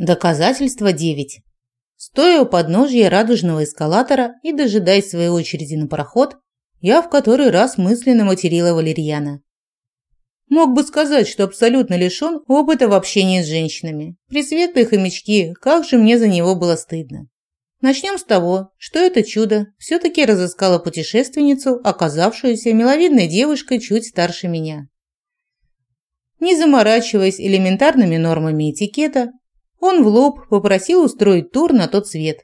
Доказательство 9. Стоя у подножья радужного эскалатора и дожидаясь своей очереди на пароход, я в который раз мысленно материла Валерьяна. Мог бы сказать, что абсолютно лишён опыта в общении с женщинами. Пресветлые хомячки, как же мне за него было стыдно. Начнем с того, что это чудо все-таки разыскало путешественницу, оказавшуюся миловидной девушкой чуть старше меня. Не заморачиваясь элементарными нормами этикета, он в лоб попросил устроить тур на тот свет.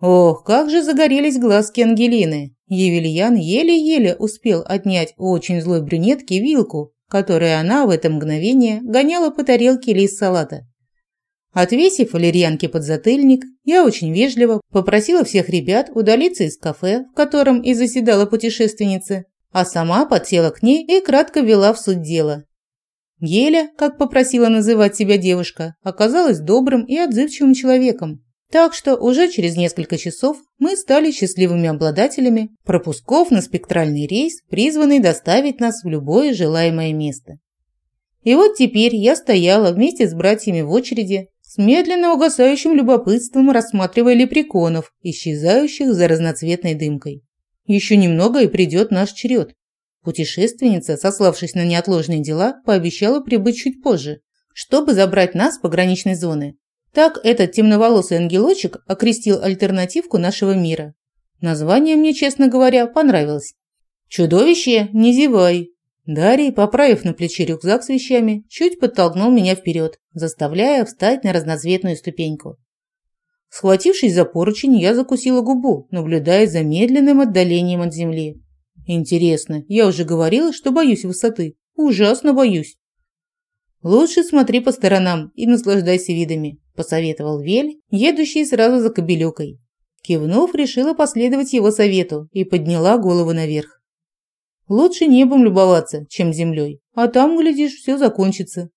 Ох, как же загорелись глазки Ангелины. Евельян еле-еле успел отнять у очень злой брюнетки вилку, которую она в это мгновение гоняла по тарелке лист салата. Отвесив валерьянке подзатыльник, я очень вежливо попросила всех ребят удалиться из кафе, в котором и заседала путешественница, а сама подсела к ней и кратко вела в суть дела. Геля, как попросила называть себя девушка, оказалась добрым и отзывчивым человеком. Так что уже через несколько часов мы стали счастливыми обладателями пропусков на спектральный рейс, призванный доставить нас в любое желаемое место. И вот теперь я стояла вместе с братьями в очереди, с медленно угасающим любопытством рассматривая лепреконов, исчезающих за разноцветной дымкой. Еще немного и придет наш черед. Путешественница, сославшись на неотложные дела, пообещала прибыть чуть позже, чтобы забрать нас с пограничной зоны. Так этот темноволосый ангелочек окрестил альтернативку нашего мира. Название мне, честно говоря, понравилось. «Чудовище, не зевай!» Дарий, поправив на плече рюкзак с вещами, чуть подтолкнул меня вперед, заставляя встать на разноцветную ступеньку. Схватившись за поручень, я закусила губу, наблюдая за медленным отдалением от земли. Интересно, я уже говорила, что боюсь высоты. Ужасно боюсь. Лучше смотри по сторонам и наслаждайся видами, посоветовал Вель, едущий сразу за кобелюкой. Кивнув, решила последовать его совету и подняла голову наверх. Лучше небом любоваться, чем землей, а там, глядишь, все закончится.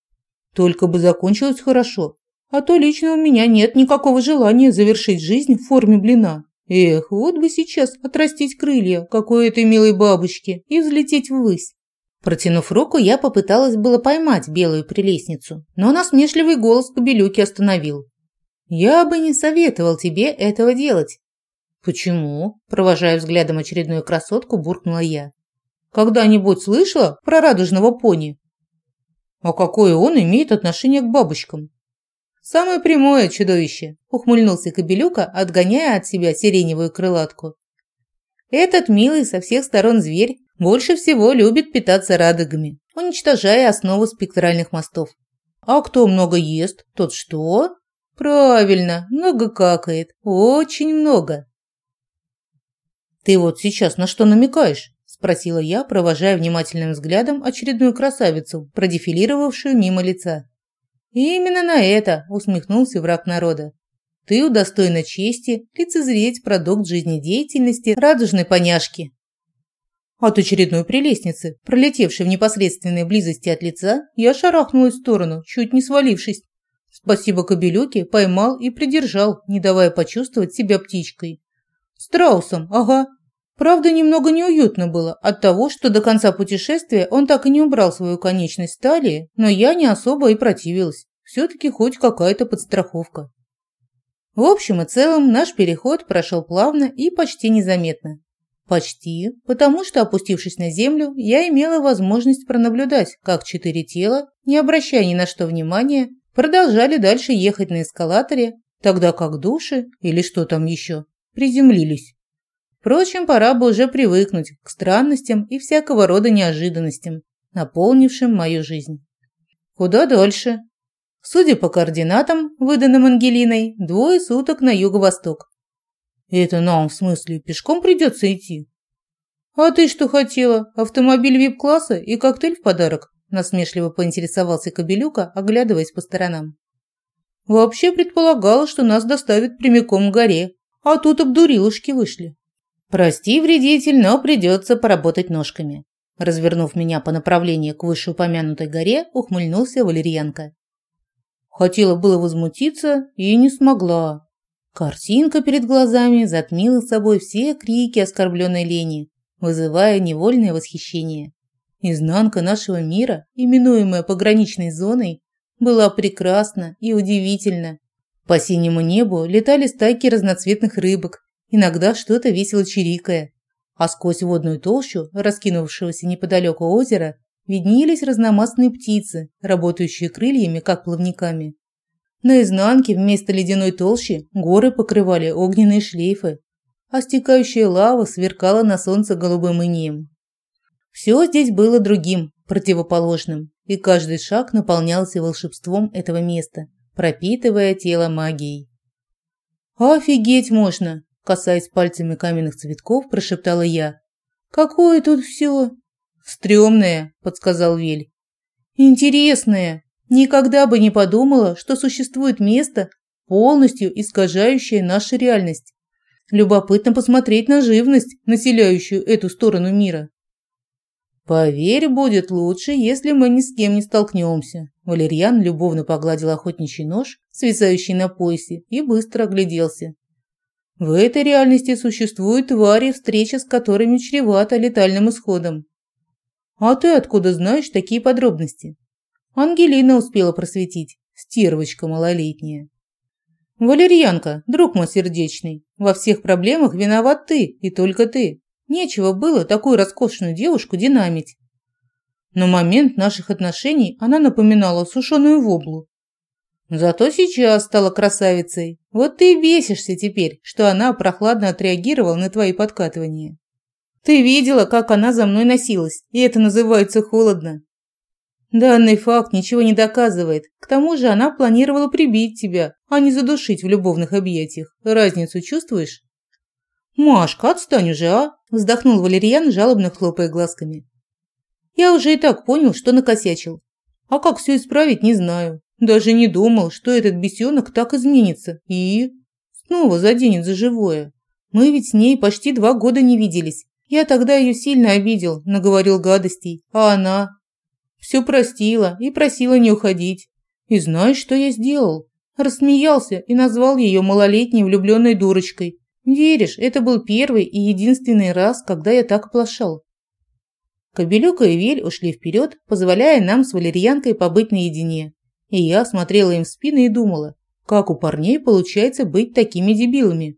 Только бы закончилось хорошо, а то лично у меня нет никакого желания завершить жизнь в форме блина. Эх, вот бы сейчас отрастить крылья, как у этой милой бабочки, и взлететь ввысь. Протянув руку, я попыталась было поймать белую прелестницу, но насмешливый голос кобелюки остановил. «Я бы не советовал тебе этого делать». «Почему?» – провожая взглядом очередную красотку, буркнула я. «Когда-нибудь слышала про радужного пони?» «А какое он имеет отношение к бабочкам?» «Самое прямое чудовище», – ухмыльнулся Кобелюка, отгоняя от себя сиреневую крылатку. «Этот милый со всех сторон зверь больше всего любит питаться радугами, уничтожая основу спектральных мостов. А кто много ест, тот что? Правильно, много какает, очень много». «Ты вот сейчас на что намекаешь?» – спросила я, провожая внимательным взглядом очередную красавицу, продефилировавшую мимо лица. И именно на это усмехнулся враг народа. Ты удостоена чести лицезреть продукт жизнедеятельности радужной поняшки. От очередной прелестницы, пролетевшей в непосредственной близости от лица, я шарахнулась в сторону, чуть не свалившись. Спасибо кобелюке, поймал и придержал, не давая почувствовать себя птичкой. Страусом, ага. Правда, немного неуютно было от того, что до конца путешествия он так и не убрал свою конечность в талии, но я не особо и противилась. Все-таки хоть какая-то подстраховка. В общем и целом, наш переход прошел плавно и почти незаметно. Почти, потому что, опустившись на землю, я имела возможность пронаблюдать, как четыре тела, не обращая ни на что внимания, продолжали дальше ехать на эскалаторе, тогда как души, или что там еще, приземлились. Впрочем, пора бы уже привыкнуть к странностям и всякого рода неожиданностям, наполнившим мою жизнь. Куда дольше? Судя по координатам, выданным Ангелиной, двое суток на юго-восток. Это нам, в смысле, пешком придется идти? А ты что хотела? Автомобиль вип-класса и коктейль в подарок? Насмешливо поинтересовался Кобелюка, оглядываясь по сторонам. Вообще предполагала, что нас доставят прямиком к горе, а тут обдурилушки вышли. «Прости, вредитель, но придется поработать ножками». Развернув меня по направлению к вышеупомянутой горе, ухмыльнулся Валерьянка. Хотела было возмутиться и не смогла. Картинка перед глазами затмила собой все крики оскорбленной лени, вызывая невольное восхищение. Изнанка нашего мира, именуемая пограничной зоной, была прекрасна и удивительна. По синему небу летали стайки разноцветных рыбок, иногда что-то весело чирикая, а сквозь водную толщу, раскинувшегося неподалеку озера, виднелись разномастные птицы, работающие крыльями, как плавниками. На изнанке вместо ледяной толщи горы покрывали огненные шлейфы, а стекающая лава сверкала на солнце голубым инеем. Все здесь было другим, противоположным, и каждый шаг наполнялся волшебством этого места, пропитывая тело магией. «Офигеть можно!» – касаясь пальцами каменных цветков, прошептала я. «Какое тут все!» «Стремное», – подсказал Вель. «Интересное. Никогда бы не подумала, что существует место, полностью искажающее нашу реальность. Любопытно посмотреть на живность, населяющую эту сторону мира. Поверь, будет лучше, если мы ни с кем не столкнемся. Валерьян любовно погладил охотничий нож, свисающий на поясе, и быстро огляделся. В этой реальности существуют твари, встреча с которыми чревата летальным исходом. А ты откуда знаешь такие подробности? Ангелина успела просветить, стервочка малолетняя. Валерьянка, друг мой сердечный, во всех проблемах виноват ты и только ты. Нечего было такую роскошную девушку динамить. На момент наших отношений она напоминала сушеную воблу. Зато сейчас стала красавицей. Вот ты и бесишься теперь, что она прохладно отреагировала на твои подкатывания. Ты видела, как она за мной носилась, и это называется холодно. Данный факт ничего не доказывает. К тому же она планировала прибить тебя, а не задушить в любовных объятиях. Разницу чувствуешь? Машка, отстань уже, а? Вздохнул Валерьян, жалобно хлопая глазками. Я уже и так понял, что накосячил. А как все исправить, не знаю. Даже не думал, что этот бесенок так изменится и... Снова заденет за живое. Мы ведь с ней почти два года не виделись. Я тогда ее сильно обидел, наговорил гадостей, а она все простила и просила не уходить. И знаешь, что я сделал? Рассмеялся и назвал ее малолетней влюбленной дурочкой. Веришь, это был первый и единственный раз, когда я так оплошал. Кобелюка и Вель ушли вперед, позволяя нам с валерьянкой побыть наедине. И я смотрела им в спины и думала, как у парней получается быть такими дебилами.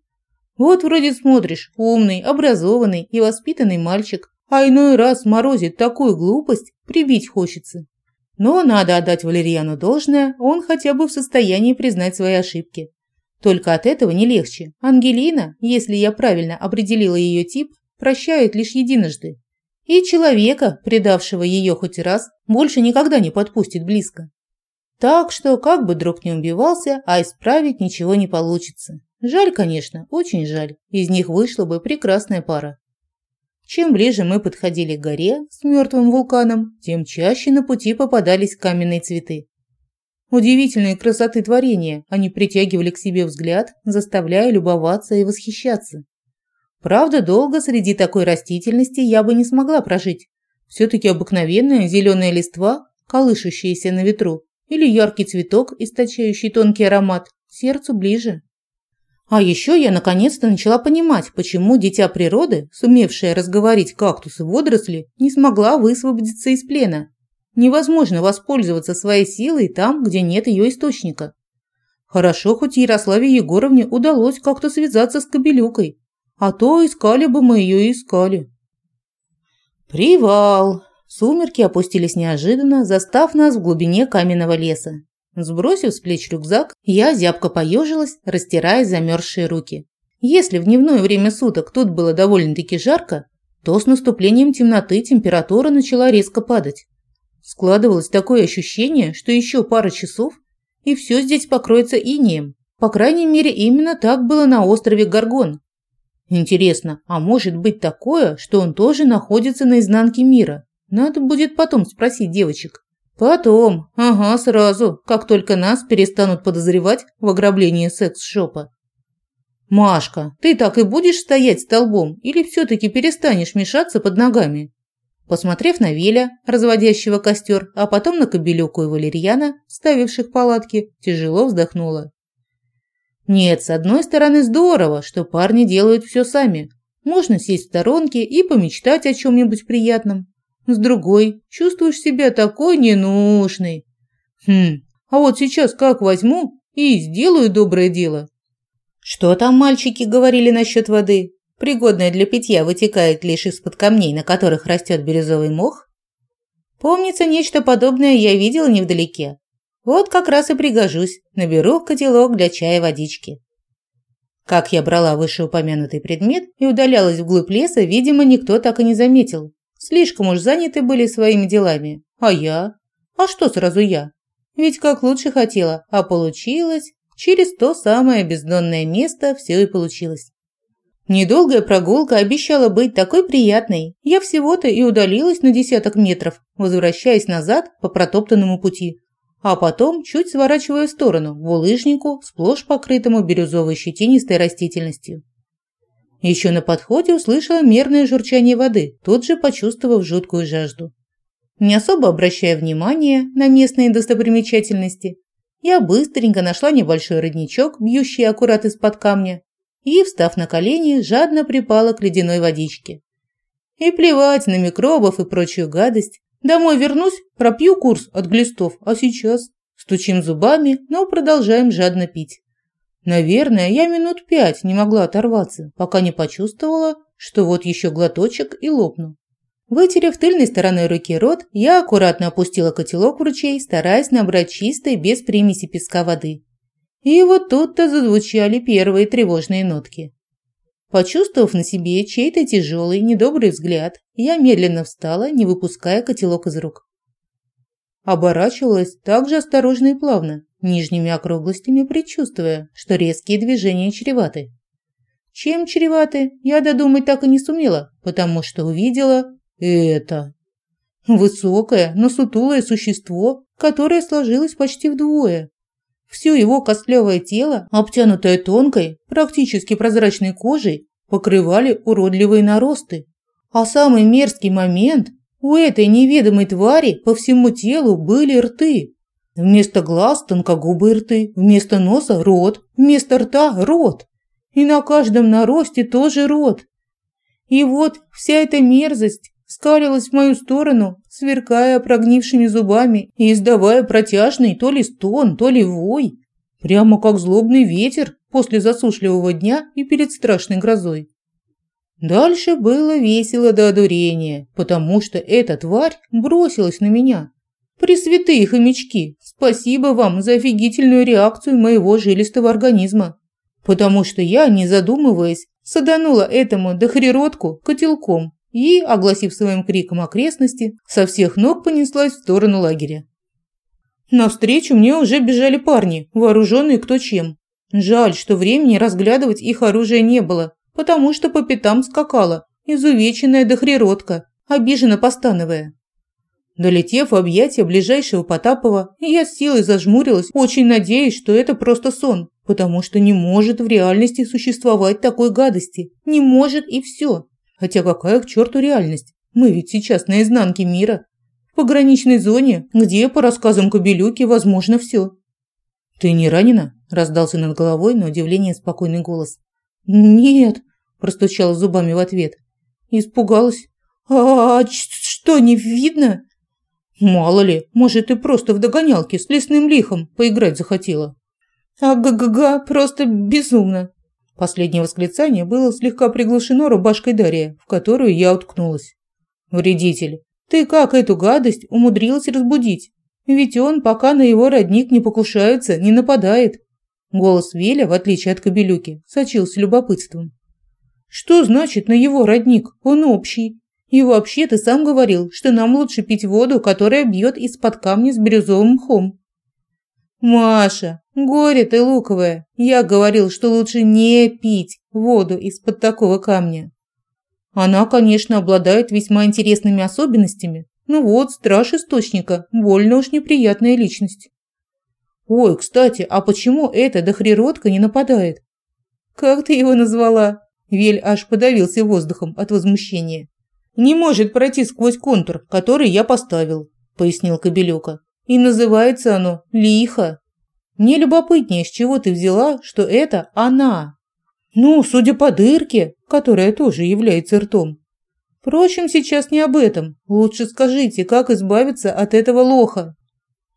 Вот вроде смотришь, умный, образованный и воспитанный мальчик, а иной раз морозит такую глупость, прибить хочется. Но надо отдать Валерьяну должное, он хотя бы в состоянии признать свои ошибки. Только от этого не легче. Ангелина, если я правильно определила ее тип, прощает лишь единожды. И человека, предавшего ее хоть раз, больше никогда не подпустит близко. Так что, как бы друг не убивался, а исправить ничего не получится. Жаль, конечно, очень жаль. Из них вышла бы прекрасная пара. Чем ближе мы подходили к горе с мертвым вулканом, тем чаще на пути попадались каменные цветы. Удивительные красоты творения, они притягивали к себе взгляд, заставляя любоваться и восхищаться. Правда, долго среди такой растительности я бы не смогла прожить. Все-таки обыкновенная зеленая листва, колышущаяся на ветру, или яркий цветок, источающий тонкий аромат, сердцу ближе. А еще я наконец-то начала понимать, почему дитя природы, сумевшее разговорить кактусы водоросли, не смогла высвободиться из плена. Невозможно воспользоваться своей силой там, где нет ее источника. Хорошо, хоть Ярославе Егоровне удалось как-то связаться с Кобелюкой, а то искали бы мы ее и искали. Привал! Сумерки опустились неожиданно, застав нас в глубине каменного леса. Сбросив с плеч рюкзак, я зябко поежилась, растирая замерзшие руки. Если в дневное время суток тут было довольно-таки жарко, то с наступлением темноты температура начала резко падать. Складывалось такое ощущение, что еще пара часов, и все здесь покроется инеем. По крайней мере, именно так было на острове Гаргон. Интересно, а может быть такое, что он тоже находится на изнанке мира? Надо будет потом спросить девочек. Потом, ага, сразу, как только нас перестанут подозревать в ограблении секс-шопа. Машка, ты так и будешь стоять столбом или все-таки перестанешь мешаться под ногами? Посмотрев на Веля, разводящего костер, а потом на Кобелюку и Валерьяна, ставивших палатки, тяжело вздохнула. Нет, с одной стороны здорово, что парни делают все сами. Можно сесть в сторонке и помечтать о чем-нибудь приятном. С другой, чувствуешь себя такой ненужной. Хм, а вот сейчас как возьму, и сделаю доброе дело. Что там мальчики говорили насчет воды? Пригодная для питья вытекает лишь из-под камней, на которых растет бирюзовый мох? Помнится, нечто подобное я видела невдалеке. Вот как раз и пригожусь, наберу в котелок для чая водички. Как я брала вышеупомянутый предмет и удалялась вглубь леса, видимо, никто так и не заметил. Слишком уж заняты были своими делами. А я? А что сразу я? Ведь как лучше хотела, а получилось. Через то самое бездонное место все и получилось. Недолгая прогулка обещала быть такой приятной. Я всего-то и удалилась на десяток метров, возвращаясь назад по протоптанному пути а потом чуть сворачивая в сторону, в улыжнику, сплошь покрытому бирюзовой щетинистой растительностью. Еще на подходе услышала мерное журчание воды, тут же почувствовав жуткую жажду. Не особо обращая внимания на местные достопримечательности, я быстренько нашла небольшой родничок, бьющий аккурат из-под камня, и, встав на колени, жадно припала к ледяной водичке. И плевать на микробов и прочую гадость, Домой вернусь, пропью курс от глистов, а сейчас стучим зубами, но продолжаем жадно пить. Наверное, я минут пять не могла оторваться, пока не почувствовала, что вот еще глоточек и лопну. Вытерев тыльной стороной руки рот, я аккуратно опустила котелок в ручей, стараясь набрать чистой, без примеси песка воды. И вот тут-то зазвучали первые тревожные нотки. Почувствовав на себе чей-то тяжелый, недобрый взгляд, я медленно встала, не выпуская котелок из рук. Оборачивалась также осторожно и плавно, нижними округлостями предчувствуя, что резкие движения чреваты. Чем чреваты, я додумать так и не сумела, потому что увидела это. Высокое, но сутулое существо, которое сложилось почти вдвое. Все его костлявое тело, обтянутое тонкой, практически прозрачной кожей, покрывали уродливые наросты. А самый мерзкий момент – у этой неведомой твари по всему телу были рты. Вместо глаз – тонкогубые рты, вместо носа – рот, вместо рта – рот. И на каждом наросте тоже рот. И вот вся эта мерзость скалилась в мою сторону, сверкая прогнившими зубами и издавая протяжный то ли стон, то ли вой, прямо как злобный ветер после засушливого дня и перед страшной грозой. Дальше было весело до одурения, потому что эта тварь бросилась на меня. Пресвятые хомячки, спасибо вам за офигительную реакцию моего жилистого организма. Потому что я, не задумываясь, саданула этому дохриротку котелком и, огласив своим криком окрестности, со всех ног понеслась в сторону лагеря. Навстречу мне уже бежали парни, вооруженные кто чем. Жаль, что времени разглядывать их оружие не было, потому что по пятам скакала изувеченная дохриротка, обиженно постановая. Долетев в объятия ближайшего Потапова, я с силой зажмурилась, очень надеясь, что это просто сон, потому что не может в реальности существовать такой гадости. Не может и все. Хотя какая к черту реальность? Мы ведь сейчас на изнанке мира. В пограничной зоне, где, по рассказам Кобелюки, возможно все. «Ты не ранена?» – раздался над головой на удивление спокойный голос. «Нет», – простучала зубами в ответ. Испугалась. «А, -а, -а что, не видно?» «Мало ли, может, ты просто в догонялке с лесным лихом поиграть захотела». «Ага-га-га, просто безумно», Последнее восклицание было слегка приглушено рубашкой Дарья, в которую я уткнулась. «Вредитель, ты как эту гадость умудрилась разбудить? Ведь он, пока на его родник не покушаются, не нападает». Голос Веля, в отличие от Кобелюки, сочился любопытством. «Что значит на его родник? Он общий. И вообще ты сам говорил, что нам лучше пить воду, которая бьет из-под камня с бирюзовым мхом». «Маша, горе ты луковая, я говорил, что лучше не пить воду из-под такого камня». Она, конечно, обладает весьма интересными особенностями, но вот страж источника – больно уж неприятная личность. Ой, кстати, а почему эта дохриротка не нападает? Как ты его назвала? Вель аж подавился воздухом от возмущения. Не может пройти сквозь контур, который я поставил, пояснил Кобелюка. И называется оно лихо. Мне любопытнее, с чего ты взяла, что это она. Ну, судя по дырке, которая тоже является ртом. Впрочем, сейчас не об этом. Лучше скажите, как избавиться от этого лоха.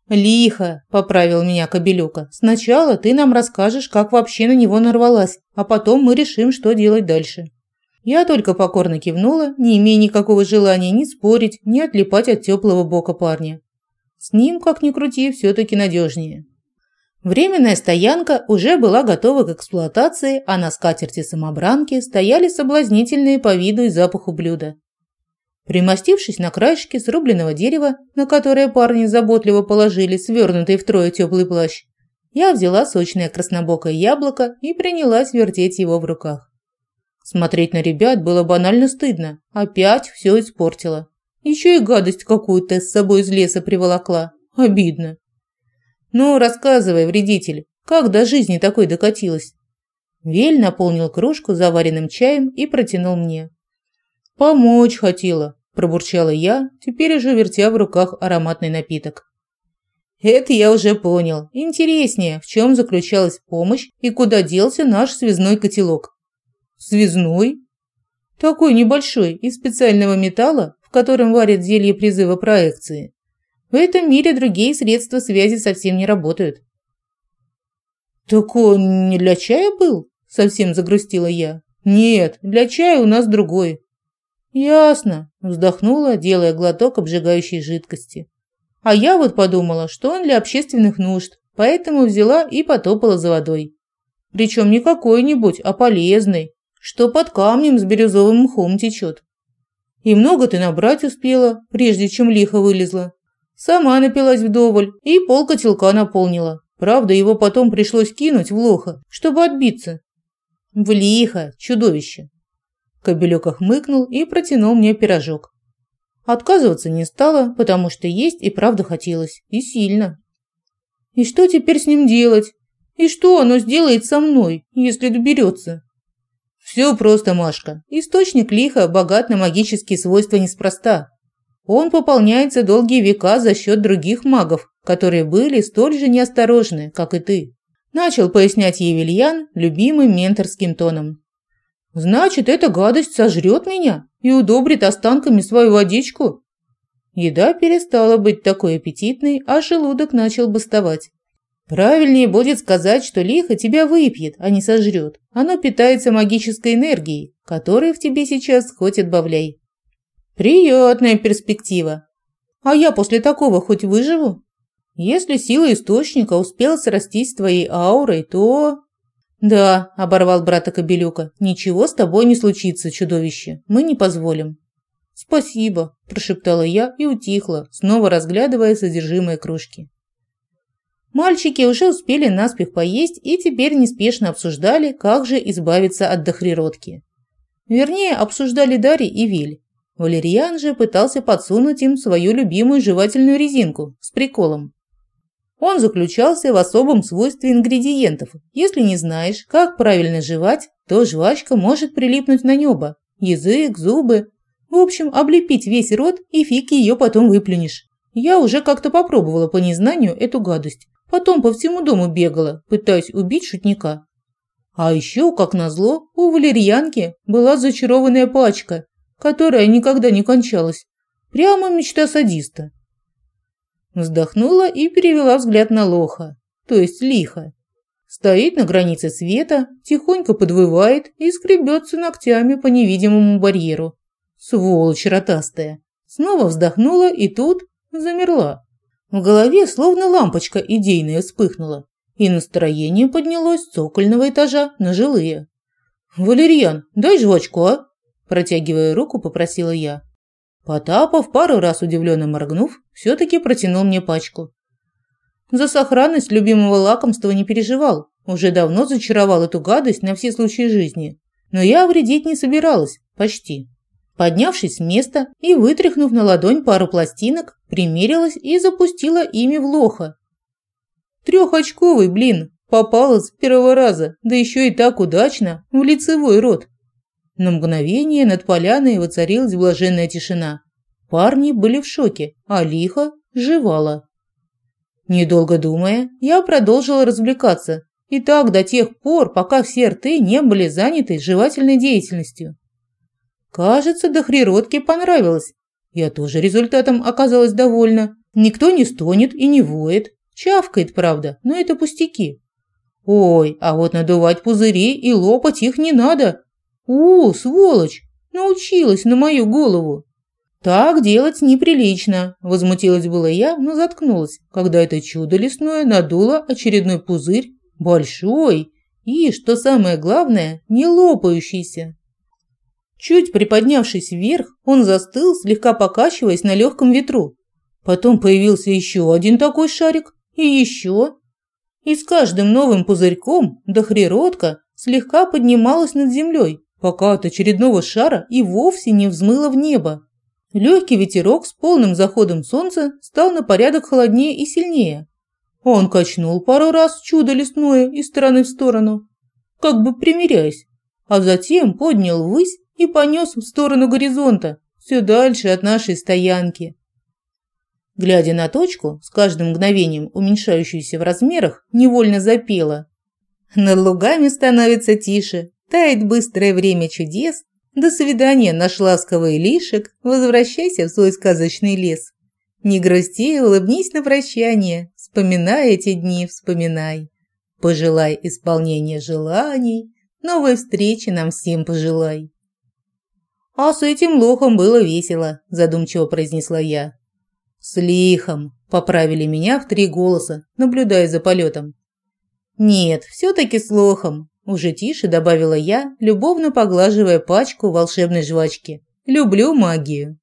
Лихо, поправил меня Кобелюка. Сначала ты нам расскажешь, как вообще на него нарвалась, а потом мы решим, что делать дальше. Я только покорно кивнула, не имея никакого желания ни спорить, ни отлипать от теплого бока парня. С ним, как ни крути, все-таки надежнее. Временная стоянка уже была готова к эксплуатации, а на скатерти самобранки стояли соблазнительные по виду и запаху блюда. Примостившись на краешке срубленного дерева, на которое парни заботливо положили свернутый втрое теплый плащ, я взяла сочное краснобокое яблоко и принялась вертеть его в руках. Смотреть на ребят было банально стыдно. Опять все испортила. Еще и гадость какую-то с собой из леса приволокла. Обидно. Ну, рассказывай, вредитель, как до жизни такой докатилась? Вель наполнил кружку заваренным чаем и протянул мне. Помочь хотела, пробурчала я, теперь уже вертя в руках ароматный напиток. Это я уже понял. Интереснее, в чем заключалась помощь и куда делся наш связной котелок. Связной? Такой небольшой, из специального металла, в котором варят зелье призыва проекции. В этом мире другие средства связи совсем не работают. Так он не для чая был? Совсем загрустила я. Нет, для чая у нас другой. Ясно, вздохнула, делая глоток обжигающей жидкости. А я вот подумала, что он для общественных нужд, поэтому взяла и потопала за водой. Причем не какой-нибудь, а полезный, что под камнем с бирюзовым мхом течет. И много ты набрать успела, прежде чем лихо вылезла. Сама напилась вдоволь и пол котелка наполнила. Правда, его потом пришлось кинуть в лохо, чтобы отбиться. В лихо, чудовище. Кобелек охмыкнул и протянул мне пирожок. Отказываться не стала, потому что есть и правда хотелось, и сильно. И что теперь с ним делать? И что оно сделает со мной, если доберется? Все просто, Машка. Источник лиха богат на магические свойства неспроста. Он пополняется долгие века за счет других магов, которые были столь же неосторожны, как и ты. Начал пояснять Евельян любимым менторским тоном. Значит, эта гадость сожрет меня и удобрит останками свою водичку? Еда перестала быть такой аппетитной, а желудок начал бастовать. Правильнее будет сказать, что лихо тебя выпьет, а не сожрет. Оно питается магической энергией, которой в тебе сейчас хоть отбавляй. Приятная перспектива. А я после такого хоть выживу? Если сила источника успела срастись с твоей аурой, то... Да, оборвал брата Кобелюка, ничего с тобой не случится, чудовище. Мы не позволим. Спасибо, прошептала я и утихла, снова разглядывая содержимое кружки. Мальчики уже успели наспех поесть и теперь неспешно обсуждали, как же избавиться от дохриротки. Вернее, обсуждали Дарья и Виль. Валерьян же пытался подсунуть им свою любимую жевательную резинку с приколом. Он заключался в особом свойстве ингредиентов. Если не знаешь, как правильно жевать, то жвачка может прилипнуть на небо, язык, зубы. В общем, облепить весь рот и фиг ее потом выплюнешь. Я уже как-то попробовала по незнанию эту гадость. Потом по всему дому бегала, пытаясь убить шутника. А еще, как назло, у валерьянки была зачарованная пачка, которая никогда не кончалась. Прямо мечта садиста. Вздохнула и перевела взгляд на лоха, то есть лиха. Стоит на границе света, тихонько подвывает и скребется ногтями по невидимому барьеру. Сволочь ротастая. Снова вздохнула и тут замерла. В голове словно лампочка идейная вспыхнула, и настроение поднялось с цокольного этажа на жилые. «Валерьян, дай жвачку, а?» Протягивая руку, попросила я. Потапов, пару раз удивленно моргнув, все-таки протянул мне пачку. За сохранность любимого лакомства не переживал, уже давно зачаровал эту гадость на все случаи жизни. Но я вредить не собиралась, почти. Поднявшись с места и вытряхнув на ладонь пару пластинок, примерилась и запустила ими в лоха. Трехочковый, блин, попала с первого раза, да еще и так удачно, в лицевой рот. На мгновение над поляной воцарилась блаженная тишина. Парни были в шоке, а лихо жевала. Недолго думая, я продолжила развлекаться, и так до тех пор, пока все рты не были заняты жевательной деятельностью. Кажется, до хриротки понравилось. Я тоже результатом оказалась довольна. Никто не стонет и не воет. Чавкает, правда, но это пустяки. Ой, а вот надувать пузыри и лопать их не надо. У, сволочь, научилась на мою голову. Так делать неприлично, возмутилась была я, но заткнулась, когда это чудо лесное надуло очередной пузырь, большой и, что самое главное, не лопающийся. Чуть приподнявшись вверх, он застыл, слегка покачиваясь на легком ветру. Потом появился еще один такой шарик и еще. И с каждым новым пузырьком дохриротка слегка поднималась над землей, пока от очередного шара и вовсе не взмыло в небо. Легкий ветерок с полным заходом солнца стал на порядок холоднее и сильнее. Он качнул пару раз чудо лесное из стороны в сторону, как бы примиряясь, а затем поднял ввысь и понес в сторону горизонта, все дальше от нашей стоянки. Глядя на точку, с каждым мгновением уменьшающуюся в размерах, невольно запела. Над лугами становится тише, тает быстрое время чудес. До свидания, наш ласковый лишек, возвращайся в свой сказочный лес. Не грусти, улыбнись на прощание, вспоминай эти дни, вспоминай. Пожелай исполнения желаний, новой встречи нам всем пожелай. А с этим лохом было весело, задумчиво произнесла я. «С лихом», – поправили меня в три голоса, наблюдая за полетом. «Нет, все-таки с лохом», – уже тише добавила я, любовно поглаживая пачку волшебной жвачки. «Люблю магию».